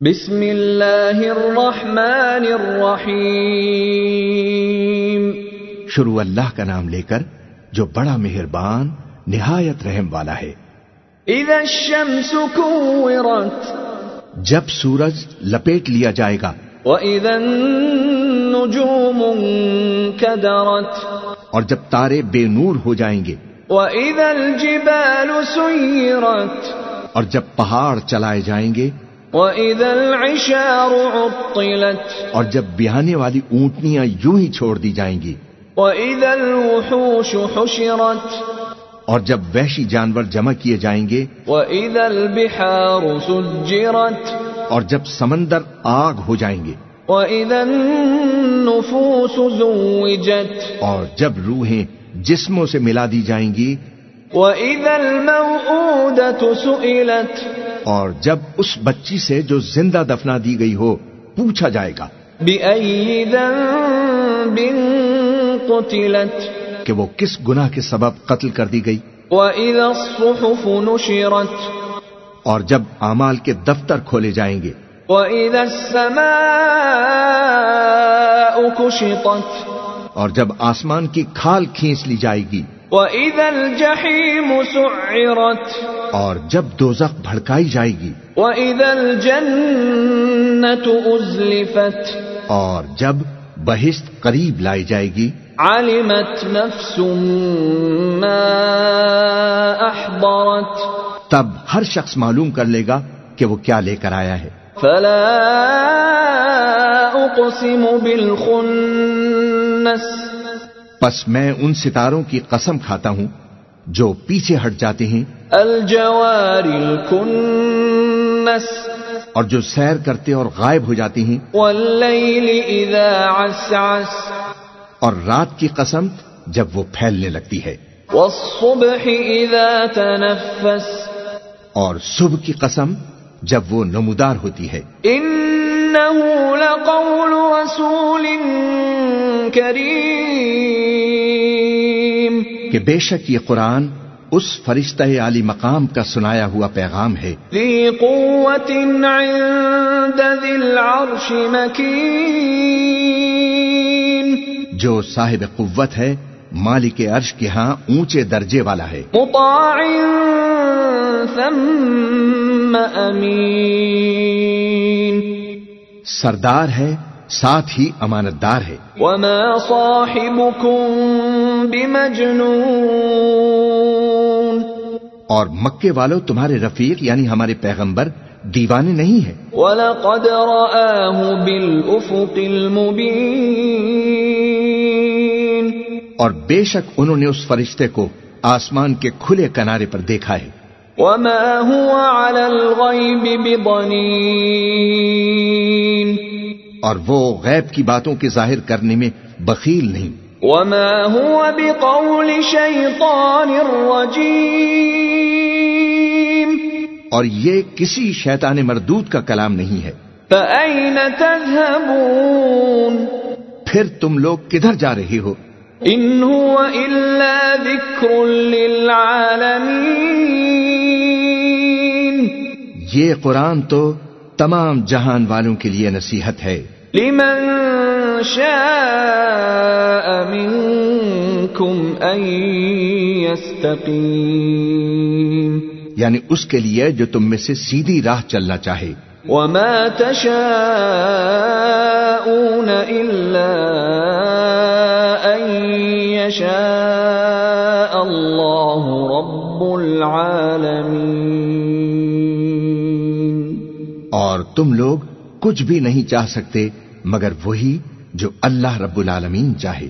بسم اللہ الرحمن الرحیم۔ شروع اللہ کا نام لے کر جو بڑا مہربان نہایت رحم والا ہے۔ اذا الشمس كورت۔ جب سورج لپیٹ لیا جائے گا۔ واذا النجوم انكدرت۔ اور جب تارے بے نور ہو جائیں گے۔ واذا الجبال سيرت۔ اور جب پہاڑ چلائے جائیں گے۔ واذا العشار عطلت اور جب بہانے والی اونٹنیاں یوں ہی چھوڑ دی جائیں گی۔ واذا الوحوش حشرت اور جب وحشی جانور جمع کیے جائیں گے۔ واذا البحار سجرت اور جب سمندر آگ ہو جائیں گے۔ واذا النفوس زوجت اور جب روحیں جسموں سے ملا دی جائیں گی۔ واذا الموءودة سئلت اور جب اس بچی سے جو زندہ دفنا دی گئی ہو پوچھا جائے گا قتلت؟ کہ وہ کس گناہ کے سبب قتل کر دی گئی؟ وإذا الصحف نشرت؟ اور جب اعمال کے دفتر کھولے جائیں گے۔ وإذا السماء كشطت اور جب آسمان کی کھال کھینچ لی جائے گی۔ وإذا الجحيم سعرت اور جب دوزخ بھڑکائی جائے گی وإذا الجنة أزلفت اور جب بہشت قریب لائی جائے گی علمت نفس ما أحضرت تب ہر شخص معلوم کر لے گا کہ وہ کیا لے کر آیا ہے فلا أقسم بالخنس پس میں ان ستاروں کی قسم کھاتا ہوں جو پیچھے ہٹ جاتے ہیں۔ الجوار الكنس اور جو سیر کرتے اور غائب ہو جاتے ہیں۔ والليل إذا عسعس۔ اور رات کی قسم جب وہ پھیلنے لگتی ہے۔ والصبح إذا تنفس۔ اور صبح کی قسم جب وہ نمودار ہوتی ہے۔ إنه لقول رسول كريم کہ بے شک یہ قرآن اس فرشتہ عالی مقام کا سنایا ہوا پیغام ہے۔ ذي قوة عند ذي العرش مكين جو صاحب قوت ہے مالک عرش کے ہاں اونچے درجے والا ہے۔ مطاع ثم أمين سردار ہے ساتھ ہی امانت دار ہے۔ وما صاحبكم بمجنون۔ اور مکے والوں تمہارے رفیق یعنی ہمارے پیغمبر دیوانے نہیں ہے ولقد رآه بالأفق المبين۔ اور بے شک انہوں نے اس فرشتے کو آسمان کے کھلے کنارے پر دیکھا ہے۔ وما هو على الغيب بضنين۔ اور وہ غیب کی باتوں کے ظاہر کرنے میں بخیل نہیں۔ وما هو بقول شيطان رجيم اور یہ کسی شیطان مردود کا کلام نہیں ہے۔ فأين تذهبون پھر تم لوگ کدھر جا رہے ہو؟ إن هو إلا ذكر للعالمين یہ قرآن تو تمام جہان والوں کے لیے نصیحت ہے۔ لمن شاء منكم أن يستقيم یعنی اس کے لیے جو تم میں سے سیدھی راہ چلنا چاہے۔ وما تشاءون إلا أن يشاء الله رب العالمين اور تم لوگ کچھ بھی نہیں چاہ سکتے مگر وہی جو اللہ رب العالمین چاہے۔